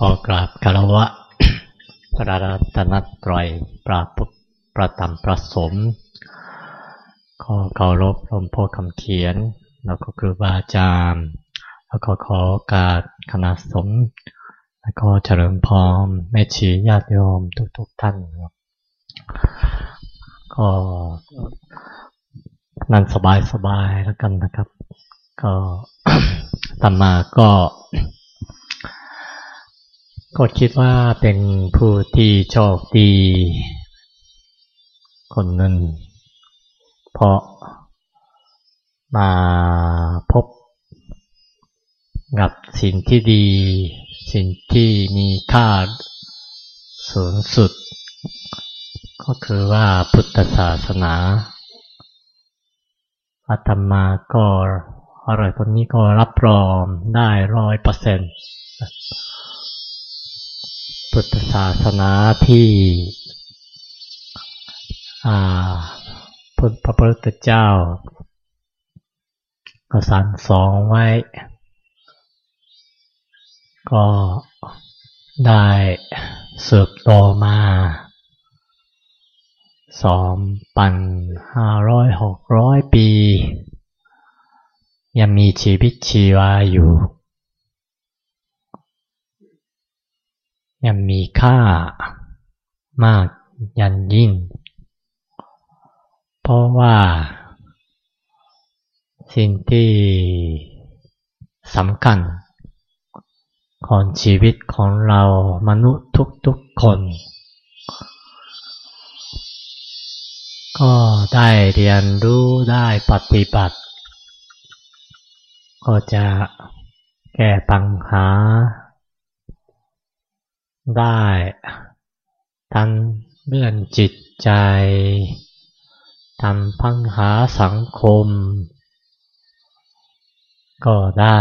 ขอกราบคารวะ พระรัตนตรัยปราพุประตมประสมขอเคารพหลวงพ่อคำเขียน แล้วก็ครูบาอาจารย์ แล้วก็ขอการคณะสงฆ์แล้วก็เฉลิมพรมแม่ชีญาติโยมทุกๆทท่านครับก็นั่นสบายๆแล้วกันนะครับ ก็ตามมาก็ ก็คิดว่าเป็นผู้ที่โชคดี คนหนึ่งเพราะมาพบกับสิ่งที่ดี สิ่งที่มีค่าสูงสุด ก็คือว่าพุทธศาสนาอาตมาก็อะไรพวกนี้ก็รับรองได้ร้อยเปอร์เซ็นต์ พุทธศาสนาที่พระพุทธเจ้าก็สั่งสอนไว้ ก็ได้สืบต่อมาสองพันห้าร้อยหกร้อยปี ยังมีชีวิตชีวาอยู่ ยังมีค่ามากยันยิ่ง เพราะว่า สิ่งที่สำคัญ ของชีวิตของเรามนุษย์ทุกๆคน ก็ได้เรียนรู้ได้ปฏิบัติ ก็จะแก้ปัญหา ได้ ทั้งเรื่องจิตใจทำพังหาสังคม ก็ได้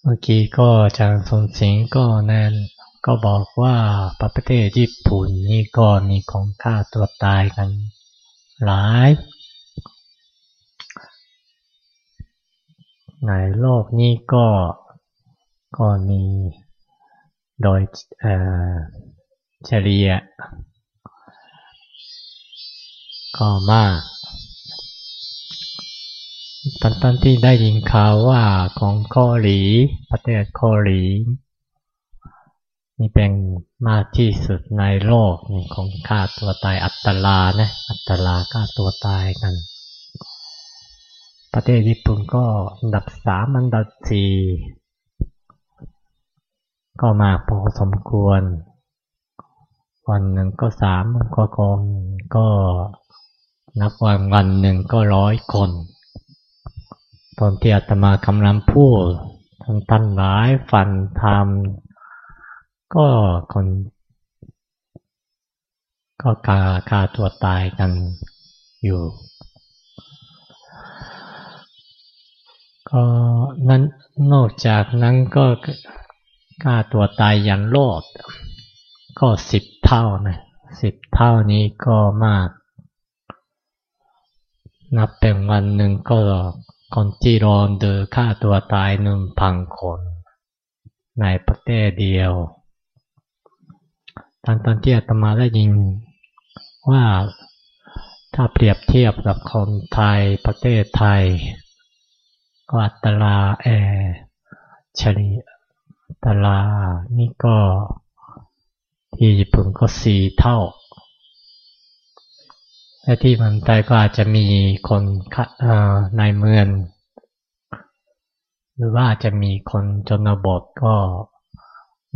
เมื่อกี้ก็จางสนสิงก็แน่นก็บอกว่าประเทศญี่ปุ่นนี่ก็มีของฆ่าตัวตายกันหลาย ในโลกนี้ก็ ก็มีโดยเฉลี่ยก็มากตอนตอนที่ได้ยินข่าวว่าของเกาหลีประเทศเกาหลีนี่เป็นมากที่สุดในโลกนี่ของฆ่าตัวตายอัตลานะอัตลาฆ่าตัวตายกัน ประเทศญี่ปุ่นก็อันดับสามอันดับสี่ ก็มากพอสมควร วันหนึ่งก็สามก็คงก็นับวันวันหนึ่งก็ร้อยคน ตอนที่อาตมากำลังพูดทั้งท่านหลายฟันทำก็คน ก็กาคาตัวตายกันอยู่ ก็นั้นนอกจากนั้นก็ ฆ่าตัวตายยันโลดก็สิบเท่านะสิบเท่านี้ก็มาก นับเป็นวันหนึ่งก็คนที่รอนเดอฆ่าตัวตายหนึ่งพันคน ในประเทศเดียว ตอนตอนที่อาตมาได้ยินว่าถ้าเปรียบเทียบกับคนไทยประเทศไทย ก็อัตราแอเฉลี่ย ตลานี่ก็ที่ญี่ปุ่นก็สี่เท่าและที่มืองไทยก็อาจจะมีคนในเมือง หรือว่าจะมีคนจนบทก็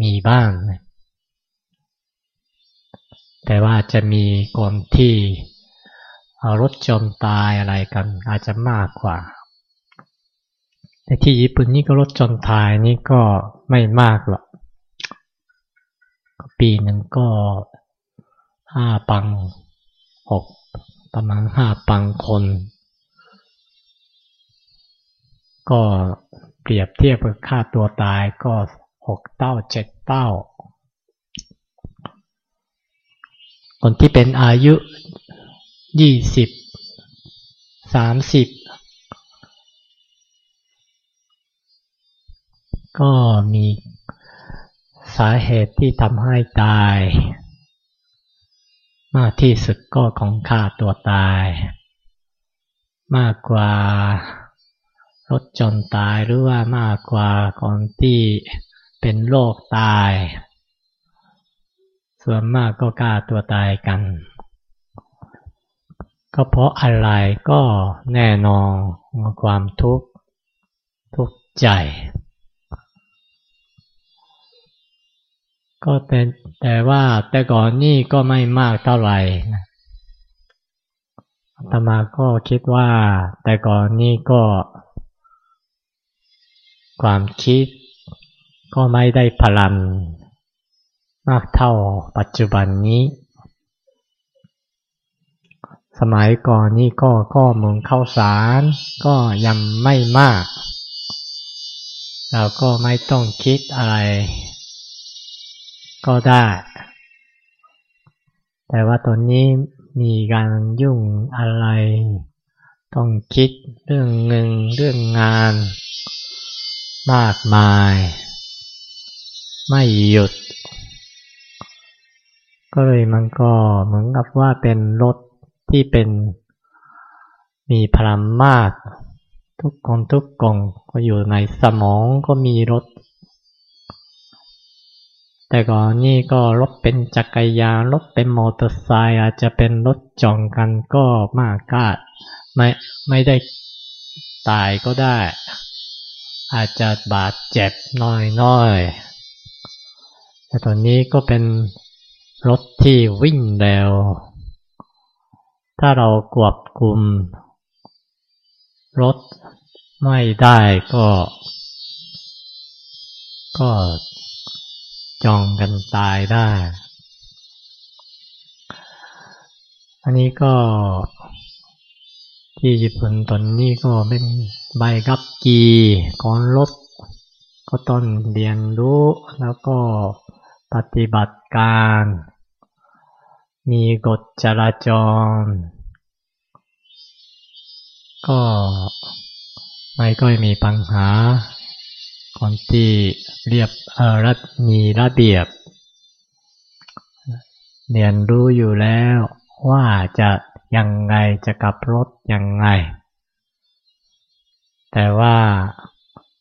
มีบ้าง แต่ว่าจะมีคนที่รถจมตายอะไรกันอาจจะมากกว่า แต่ที่ญี่ปุ่นนี่ก็รถจนตายนี่ก็ไม่มากหรอกปีหนึ่งก็ห้าปังหกประมาณห้าปังคน ก็เปรียบเทียบกับค่าตัวตายก็หกเต้าเจ็ดเต้า คนที่เป็นอายุยี่สิบสามสิบ ก็มีสาเหตุที่ทำให้ตาย มากที่สุดก็ของฆ่าตัวตาย มากกว่ารถจนตายหรือว่ามากกว่าคนที่เป็นโรคตาย ส่วนมากก็กล้าตัวตายกัน ก็เพราะอะไรก็แน่นอนความทุกข์ทุกข์ใจ ก็แต่แต่ว่าแต่ก่อนนี่ก็ไม่มากเท่าไหร่อาตมาก็คิดว่าแต่ก่อนนี่ก็ ความคิดก็ไม่ได้พลังมากเท่าปัจจุบันนี้ สมัยก่อนนี่ก็ก็มึงเข้าสารก็ยังไม่มาก เราก็ไม่ต้องคิดอะไร ก็ได้ แต่ว่าตอนนี้มีการยุ่งอะไร ต้องคิดเรื่องเงินเรื่องงานมากมาย ไม่หยุด ก็เลยมันก็เหมือนกับว่าเป็นรถที่เป็นมีพลังมาก ทุกคนทุกกล่องก็อยู่ในสมองก็มีรถ แต่ก่อนนี่ก็รถเป็นจักรยานรถเป็นมอเตอร์ไซค์อาจจะเป็นรถจองกันก็มากกาไม่ไม่ได้ตายก็ได้ อาจจะบาดเจ็บน้อยๆแต่ตอนนี้ก็เป็นรถที่วิ่งเร็ว ถ้าเรากวบคุมรถไม่ได้ก็ ก็ จองกันตายได้ อันนี้ก็ที่ญี่ปุ่นตอนนี้ก็เป็นใบกับกีก่อนรถก็ต้องเรียนรู้แล้วก็ปฏิบัติการ มีกฎจราจร ก็ไม่ก็มีปัญหา คนที่เรียบรัฐมีระเบียบ เรียนรู้อยู่แล้วว่าจะยังไงจะกลับรถยังไง แต่ว่า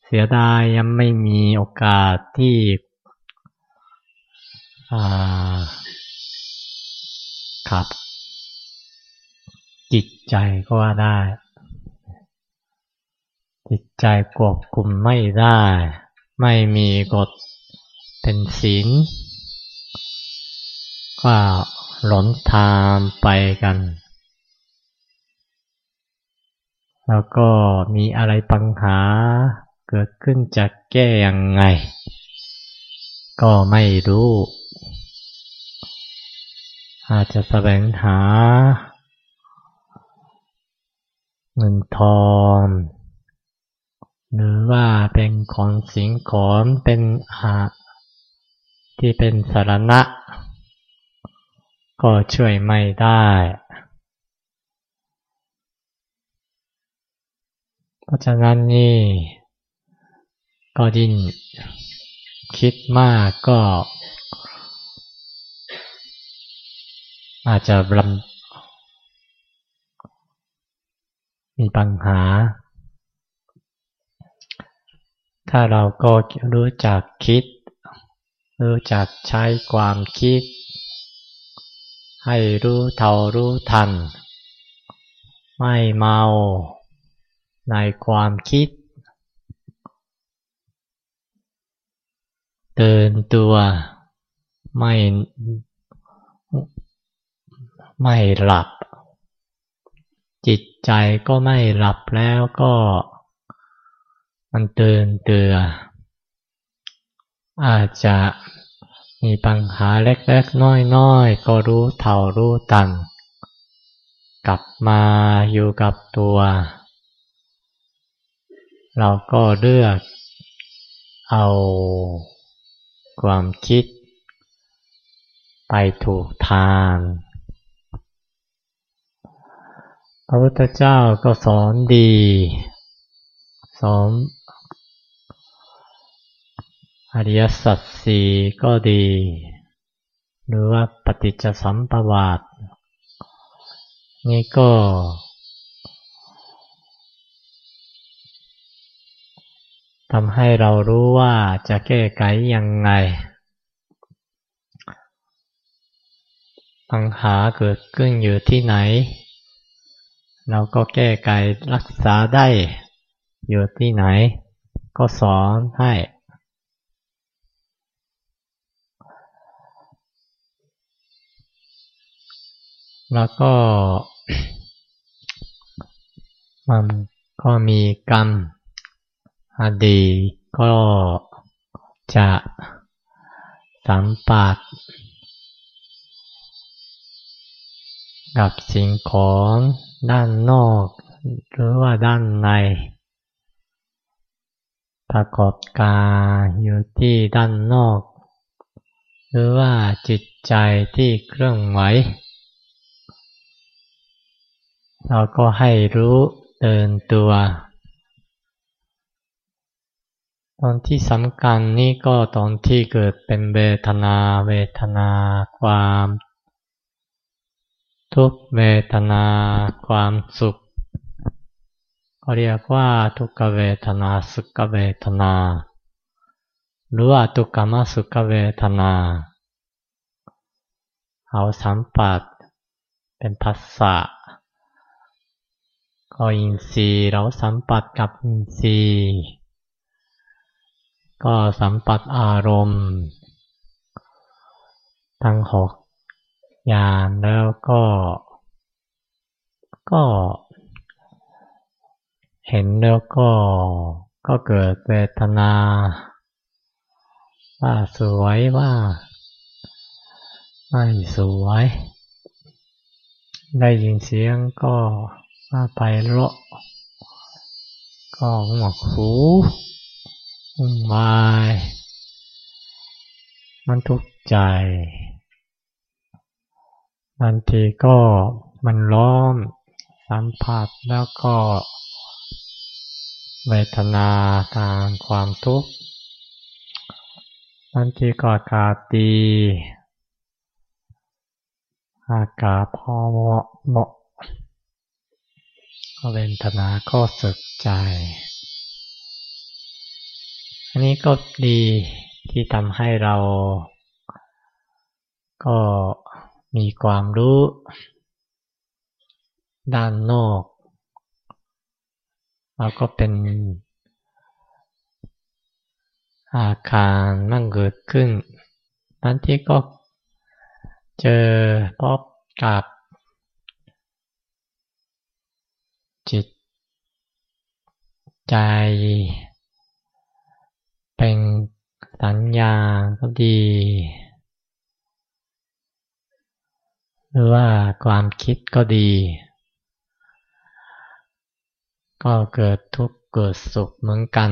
เสียดายยังไม่มีโอกาสที่ขับจิตใจก็ว่าได้ จิตใจควบคุมไม่ได้ ไม่มีกฎเป็นศีลก็หลนทางไปกัน แล้วก็มีอะไรปัญหาเกิดขึ้นจะแก้ยังไง ก็ไม่รู้ อาจจะแสวงหา เงินทอง หรือว่าเป็นของสิงของเป็นอาที่เป็นสารณะ ก็ช่วยไม่ได้ เพราะฉะนั้นนี่ก็ยิ่งคิดมากก็ อาจจะบำมีปัญหา ถ้าเราก็รู้จักคิด รู้จักใช้ความคิด ให้รู้เท่ารู้ทัน ไม่เมาในความคิด เตือนตัวไม่ไม่หลับ จิตใจก็ไม่หลับแล้วก็ มันเตือนเตือ อาจจะมีปัญหาเล็กๆ น้อยๆ ก็รู้เท่ารู้ตัน กลับมาอยู่กับตัว เราก็เลือกเอาความคิด ไปถูกทาง พระพุทธเจ้าก็สอนดี สอน อริยสัจสี่ก็ดี หรือว่าปฏิจจสัมปวาทนี่ก็ ทำให้เรารู้ว่าจะแก้ไขยังไง ปัญหาเกิดขึ้นอยู่ที่ไหน เราก็แก้ไขรักษาได้ อยู่ที่ไหน ก็สอนให้ แล้วก็มันก็มีกรรมอดีก็จะสัมปัสกับสิ่งของด้านนอกหรือว่าด้านใน ปรากฏการอยู่ที่ด้านนอก หรือว่าจิตใจที่เครื่องไหว เราก็ให้รู้เดินตัว ตอนที่สำคัญนี่ก็ตอนที่เกิดเป็นเวทนา เวทนาความ ทุกเวทนาความสุขก็เรียกว่าทุกขเวทนาสุขเวทนา หรือว่าทุกขมสุขเวทนาเอาสัมปัตเป็นภาษา ก็อินทรีย์เราสัมปัตกับอินทรีย์ก็สัมปัตอารมณ์ ทั้งหกอย่างแล้วก็ ก็เห็นแล้วก็ก็เกิดเวทนา ว่าสวยว่าไม่สวย ได้ยินเสียงก็ ว่าไปเลาะก็หมวกหูวุ่นวาย มันทุกข์ใจ บางทีก็มันร้อนสัมผัสแล้วก็เวทนาการความทุกข์บางทีก็อากาศดี อากาศพอเหมาะ เวทนาก็สึกใจ อันนี้ก็ดีที่ทำให้เรา ก็มีความรู้ ด้านนอกแล้วก็เป็น อาการมั่งเกิดขึ้นนั้นที่ก็เจอพบกับจิต ใจเป็นสัญญาก็ดี หรือว่าความคิดก็ดี ก็เกิดทุกข์เกิดสุขเหมือนกัน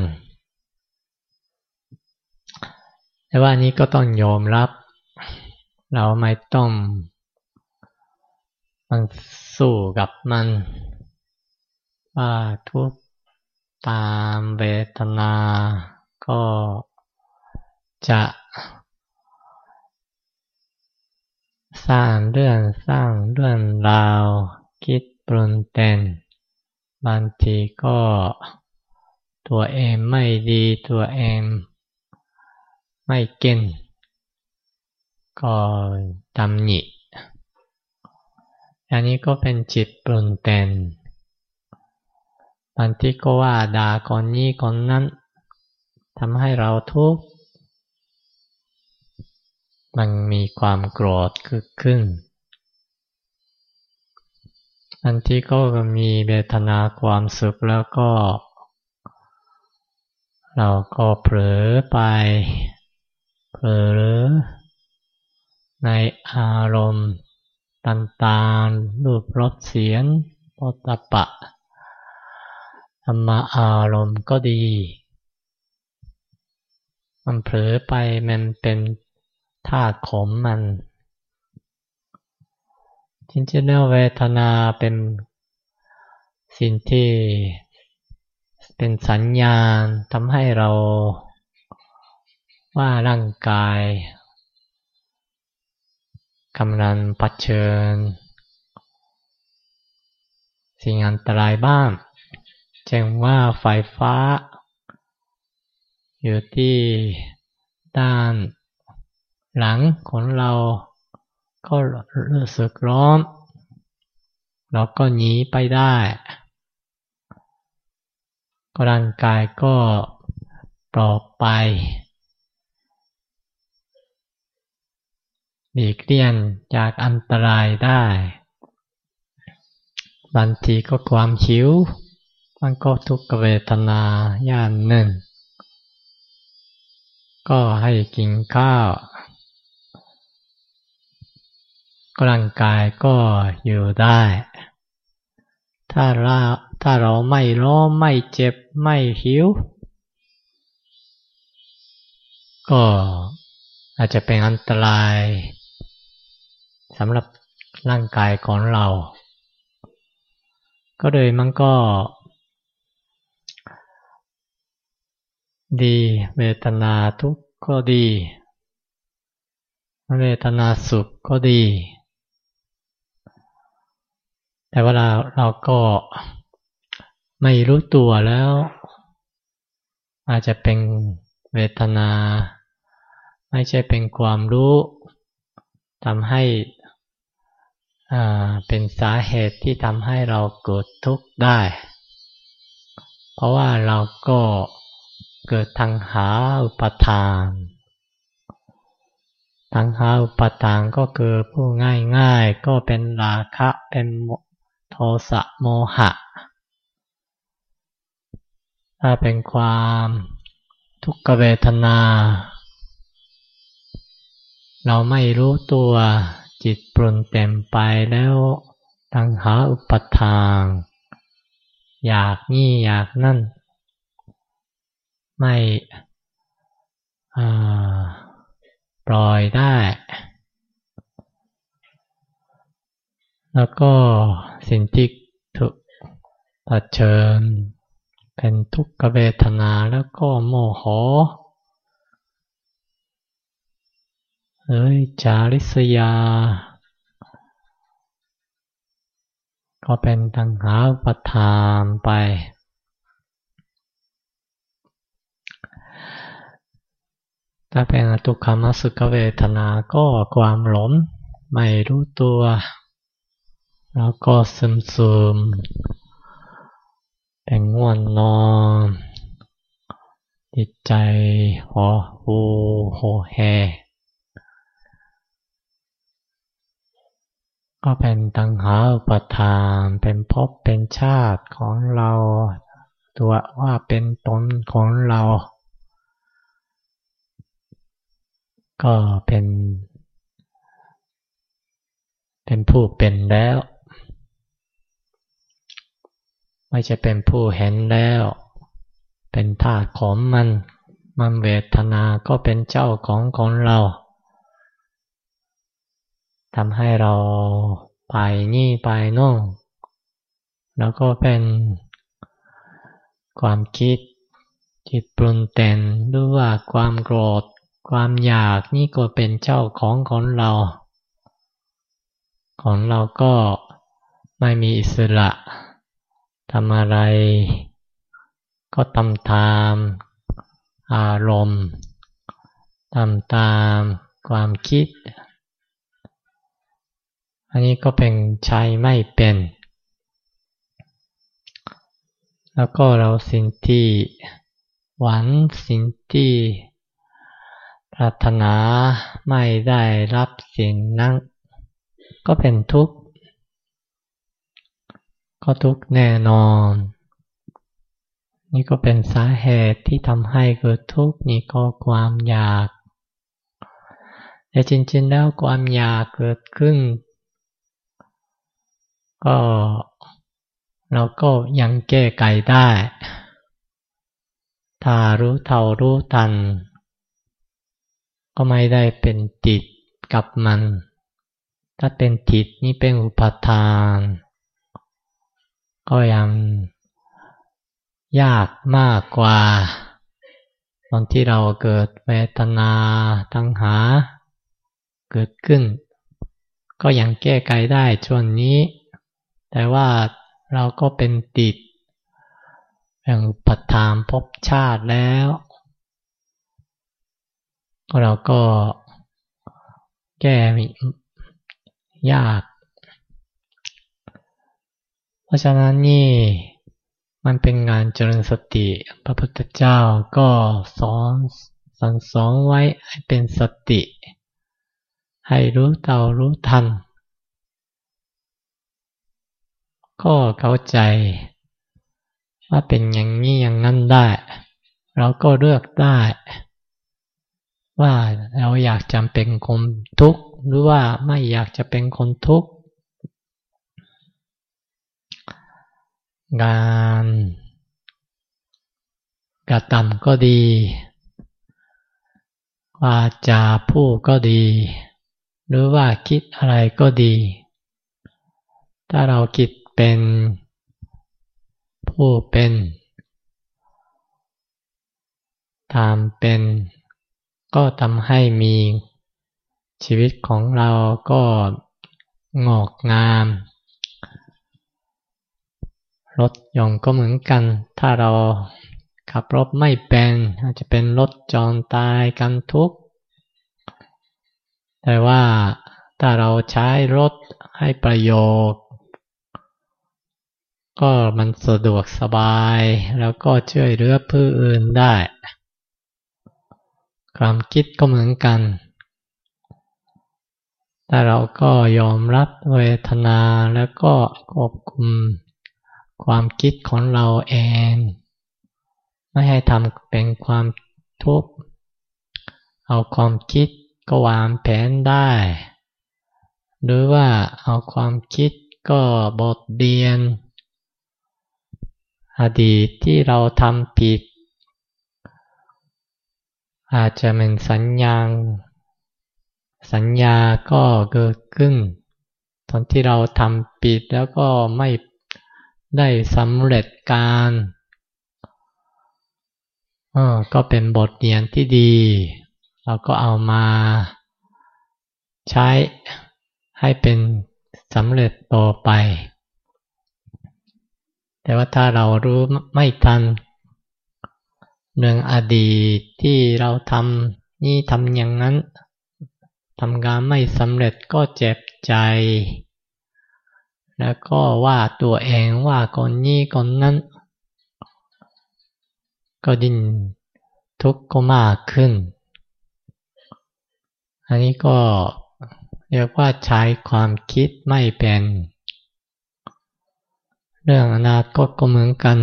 แต่ว่านี้ก็ต้องยอมรับ เราไม่ต้องมันสู้กับมัน ว่าทุก ตามเวทนาก็จะสร้างเรื่องสร้างเรื่องราว คิดปรุงแต่งบางทีก็ตัวเองไม่ดีตัวเองไม่เก่งก็ตำหนิอันนี้ก็เป็นจิตปรุงแต่ง บางทีก็ว่าด่าคนนี้คนนั้นทำให้เราทุกข์มันมีความโกรธขึ้นขึ้นอันที่ก็มีเวทนาความสุขแล้วก็ เราก็เผลอไป เผลอ ในอารมณ์ต่างๆรูปรสเสียงปตปะ ธรรมอารมณ์ก็ดี มันเผลอไปมันเป็นธาตุขมมัน จริงๆแล้วเวทนาเป็นสิ่งที่เป็นสัญญาณทำให้เราว่าร่างกายกำลังปัดเชิญ สิ่งอันตรายบ้าง เช่นว่าไฟฟ้า อยู่ที่ด้านหลังของเราก็รู้สึกร้อนเราก็หนีไปได้ ก็ร่างกายก็ปลอดไปหลีกเลี่ยงจากอันตรายได้ บางทีก็ความหิว มันก็ทุกขเวทนาอย่างหนึ่ง ก็ให้กินข้าวร่างกายก็อยู่ได้ ถ้าเราถ้าเราไม่ร้อนไม่เจ็บไม่หิว ก็อาจจะเป็นอันตรายสำหรับร่างกายของเรา ก็เลยมันก็ ดีเวทนาทุกข์ก็ดี เวทนาสุขก็ดี แต่เวลาเราก็ไม่รู้ตัวแล้ว อาจจะเป็นเวทนา ไม่ใช่เป็นความรู้ทำให้เป็นสาเหตุที่ทำให้เราเกิดทุกข์ได้ เพราะว่าเราก็เกิดทางหาอุปทานทางหาอุปทานก็คือผู้ง่ายๆ ก็เป็นราคะเป็นโทสะโมหะ ถ้าเป็นความทุกขเวทนา เราไม่รู้ตัวจิตปรุนเต็มไปแล้วตังหาอุปทานอยากนี่อยากนั่น ไม่ปล่อยได้ แล้วก็สิ่งที่ถูกเผชิญ เป็นทุกขเวทนาแล้วก็โมโหเอ้ยจาริสยา ก็เป็นตังหาประทานไป ถ้าเป็นตุคามัสุขเวทนาก็ความหลงไม่รู้ตัว แล้วก็ซึมซึมเป็นง่วนนอนจิตใจหัวหูโหแหก็เป็นตังหาอุปทานเป็นภพเป็นชาติของเรา ตัวว่าเป็นตนของเรา ก็เป็น เป็นผู้เป็นแล้ว ไม่จะเป็นผู้เห็นแล้ว เป็นธาตุของมัน มันเวทนาก็เป็นเจ้าของของเราทำให้เราไปนี่ไปโน่นแล้วก็เป็นความคิดจิตปรุนแต่งหรือว่าความโกรธ ความอยากนี่ก็เป็นเจ้าของของเรา ของเราก็ไม่มีอิสระทำอะไร ก็ตามตามอารมณ์ตามตามความคิด อันนี้ก็เป็นใช้ไม่เป็น แล้วก็เราสิ่งที่หวังสิ่งที่ ปรารถนาไม่ได้รับสิ่งนั้น ก็เป็นทุกข์ ก็ทุกข์แน่นอน นี่ก็เป็นสาเหตุที่ทำให้เกิดทุกข์นี่ก็ความอยากแต่จริงๆแล้วความอยากเกิดขึ้น ก็เราก็ยังแก้ไขได้ ถ้ารู้เท่ารู้ทัน ก็ไม่ได้เป็นติดกับมัน ถ้าเป็นติดนี่เป็นอุปทาน ก็ยังยากมากกว่า ตอนที่เราเกิดเวทนาตังหา เกิดขึ้น ก็ยังแก้ไขได้ช่วงนี้ แต่ว่าเราก็เป็นติดอย่างปัจถามพบชาติแล้ว เราก็แก้ยาก เพราะฉะนั้นนี่มันเป็นงานเจริญสติ พระพุทธเจ้าก็สอนสั่งสอนไว้ให้เป็นสติ ให้รู้เต่ารู้ทัน ก็เข้าใจ ว่าเป็นอย่างนี้อย่างนั้นได้ เราก็เลือกได้ ว่าเราอยากจำเป็นคนทุกข์หรือว่าไม่อยากจะเป็นคนทุกข์งานกระทำก็ดีวาจาพูดก็ดี หรือว่าคิดอะไรก็ดี ถ้าเราคิดเป็นผู้เป็นทำเป็น ก็ทำให้มีชีวิตของเราก็งอกงาม รถยนต์ก็เหมือนกัน ถ้าเราขับรถไม่เป็นอาจจะเป็นรถจอนตายกันทุกแต่ว่าถ้าเราใช้รถให้ประโยชน์ก็มันสะดวกสบายแล้วก็ช่วยเหลือผู้อื่นได้ ความคิดก็เหมือนกัน แต่เราก็ยอมรับเวทนาแล้วก็ควบคุมความคิดของเราเอง ไม่ให้ทำเป็นความทุกข์ เอาความคิดก็วางแผนได้ หรือว่าเอาความคิดก็บทเรียน อดีตที่เราทำผิด อาจจะเป็นสัญญาสัญญาก็เกิดขึ้นตอนที่เราทำผิดแล้วก็ไม่ได้สำเร็จการก็เป็นบทเรียนที่ดี เราก็เอามาใช้ให้เป็นสำเร็จต่อไป แต่ว่าถ้าเรารู้ไม่ทัน เรื่องอดีตที่เราทำนี่ทำอย่างนั้นทำงานไม่สำเร็จก็เจ็บใจ แล้วก็ว่าตัวเองว่าคนนี้คนนั้น ก็ดิ้นทุกข์ก็มากขึ้น อันนี้ก็เรียกว่าใช้ความคิดไม่เป็น เรื่องอนาคตก็เหมือนกัน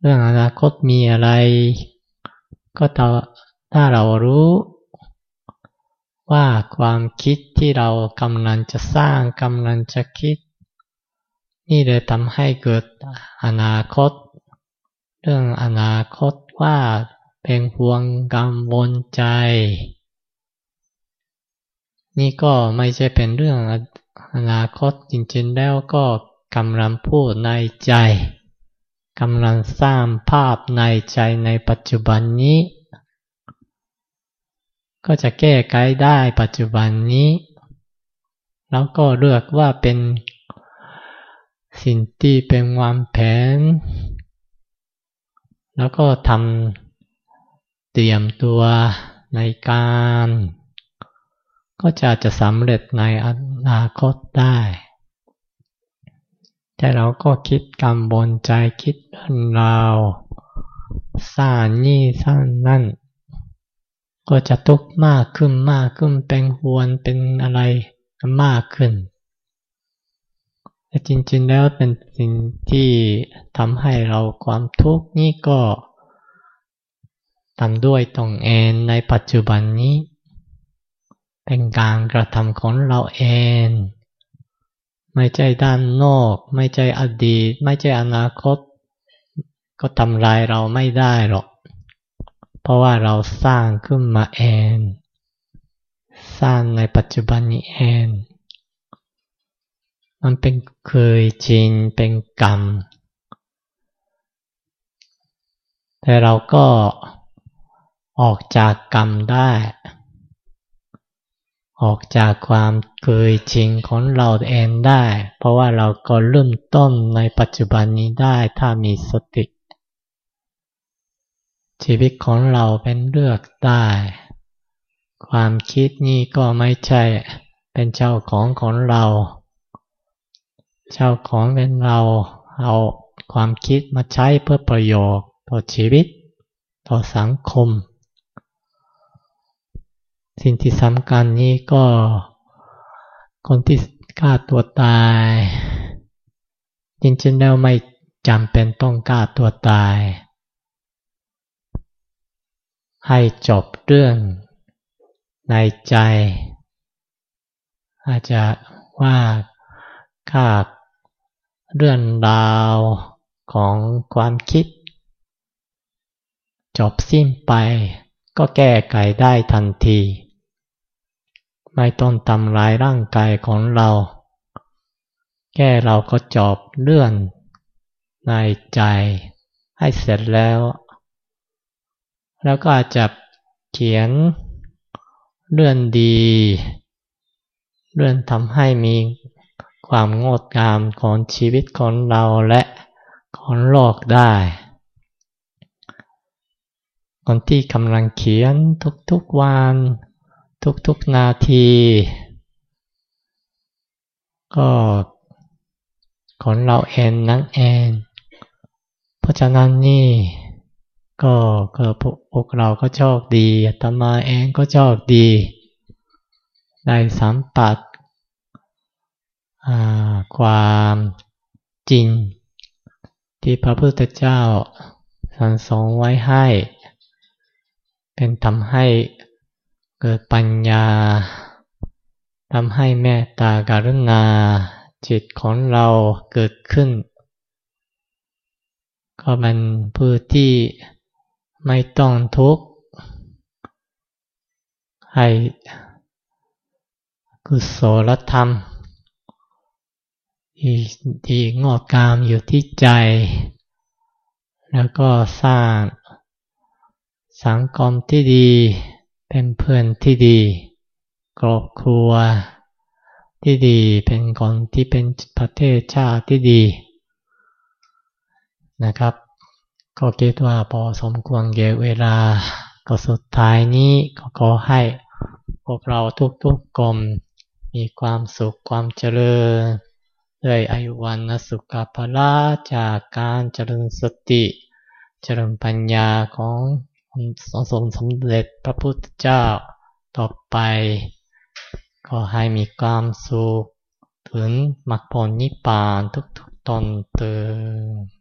เรื่องอนาคตมีอะไร ก็ถ้าเรารู้ว่าความคิดที่เรากำลังจะสร้างกำลังจะคิด นี่เลยทำให้เกิดอนาคต เรื่องอนาคตว่าเป็นห่วงกังวลใจ นี่ก็ไม่ใช่เป็นเรื่องอนาคตจริงๆแล้วก็กำลังพูดในใจ กำลังสร้างภาพในใจในปัจจุบันนี้ ก็จะแก้ไขได้ปัจจุบันนี้ แล้วก็เลือกว่าเป็นสิ่งที่เป็นวางแผน แล้วก็ทำเตรียมตัวในการ ก็จะจะสำเร็จในอนาคตได้ แต่เราก็คิดกำบนใจคิดเรื่องราวสร้างนี่สร้างนั่น ก็จะทุกข์มากขึ้นมากขึ้นเป็นหวนเป็นอะไรมากขึ้นแต่จริงๆแล้วเป็นสิ่งที่ทำให้เราความทุกข์นี่ก็ทำด้วยตรงเองในปัจจุบันนี้ เป็นการกระทำของเราเอง ไม่ใช่ด้านนอก ไม่ใช่อดีต ไม่ใช่อนาคต ก็ทำลายเราไม่ได้หรอก เพราะว่าเราสร้างขึ้นมาเอง สร้างในปัจจุบันนี้เอง มันเป็นเคยชินเป็นกรรม แต่เราก็ออกจากกรรมได้ ออกจากความเคยชิงของเราเองได้ เพราะว่าเราก็เริ่มต้นในปัจจุบันนี้ได้ถ้ามีสติ ชีวิตของเราเป็นเลือกได้ ความคิดนี้ก็ไม่ใช่เป็นเจ้าของของเรา เจ้าของเป็นเราเอาความคิดมาใช้เพื่อประโยชน์ต่อชีวิต ต่อสังคม สิ่งที่สำคัญนี้ก็คนที่ฆ่าตัวตาย จริงๆแล้วไม่จำเป็นต้องฆ่าตัวตาย ให้จบเรื่องในใจ อาจจะว่าฆ่าเรื่องราวของความคิด จบสิ้นไปก็แก้ไขได้ทันที ไม่ต้องทำลายร่างกายของเราแก้เราก็จบเรื่องในใจให้เสร็จแล้ว แล้วก็อาจจะเขียนเรื่องดีเรื่องทำให้มีความงดงามของชีวิตของเราและของโลกได้ คนที่กำลังเขียนทุกๆวัน ทุกๆนาที ก็ของเราเองนั่นเอง เพราะฉะนั้นนี่ก็เกิดพวกเราก็โชคดีตมาเองก็โชคดี ได้สัมผัสความจริง ที่พระพุทธเจ้าสันสองไว้ให้ เป็นทำให้ เกิดปัญญาทำให้แม่ตาการุณาจิตของเราเกิดขึ้น ก็มันพื่อที่ไม่ต้องทุกข์ให้กุศลธรรมที่ที่งอกงามอยู่ที่ใจ แล้วก็สร้างสังคมที่ดี เป็นเพื่อนที่ดีครอบครัวที่ดีเป็นคนที่เป็นประเทศชาติที่ดีนะครับ ก็คิดว่าพอสมควรเก่เวลาก็สุดท้ายนี้ก็ขอให้พวกเราทุกๆกลมมีความสุขความเจริญด้วยอายุวันนสุขภาละจากการเจริญสติ เจริญปัญญาของ สงสมสำเด็จพระพุทธเจ้าต่อไป ก็ให้มีความสุข ถึงมรรคผลนิพพานทุกๆตนเติม